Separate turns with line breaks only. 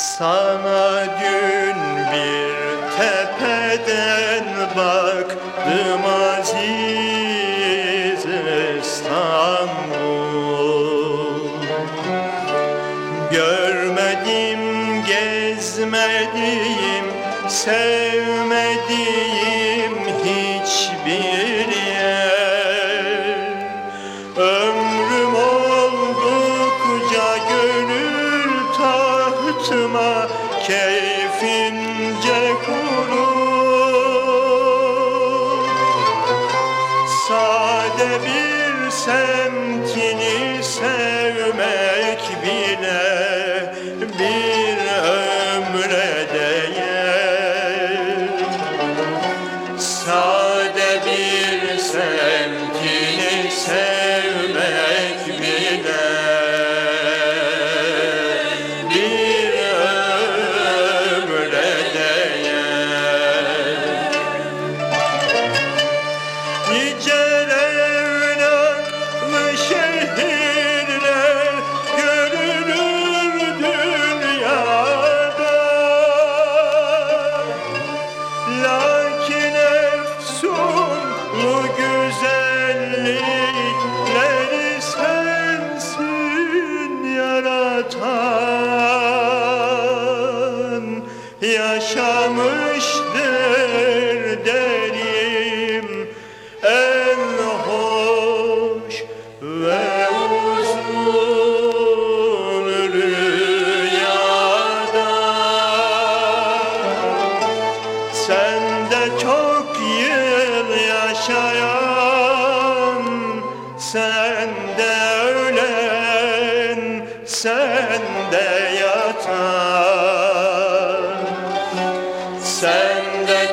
Sana dün bir tepeden baktım aziz İstanbul. Görmedim, gezmedim, sevmedim bir semtini sevmek Yaşamıştır derim en hoş ve uzun rüyada. Sen çok yıl yaşayan Sen ölen Sen de yatan sen de